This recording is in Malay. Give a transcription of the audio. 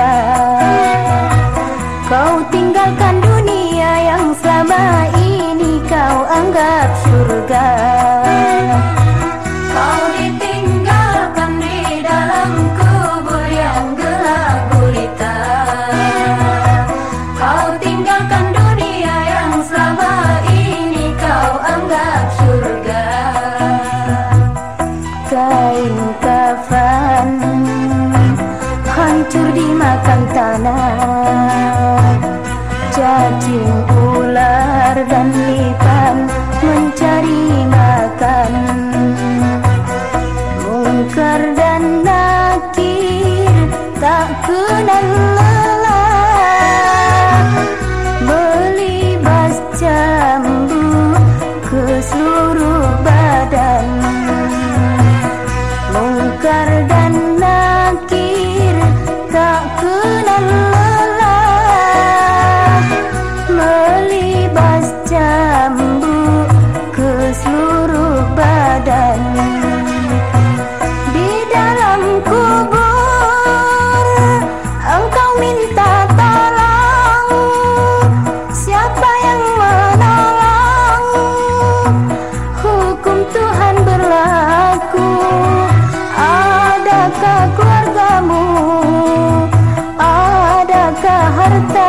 Kau cacing ular dan lipan mencari makan. Mungkar dan nakir tak kenal seluruh badan. Mungkar dan Adakah harta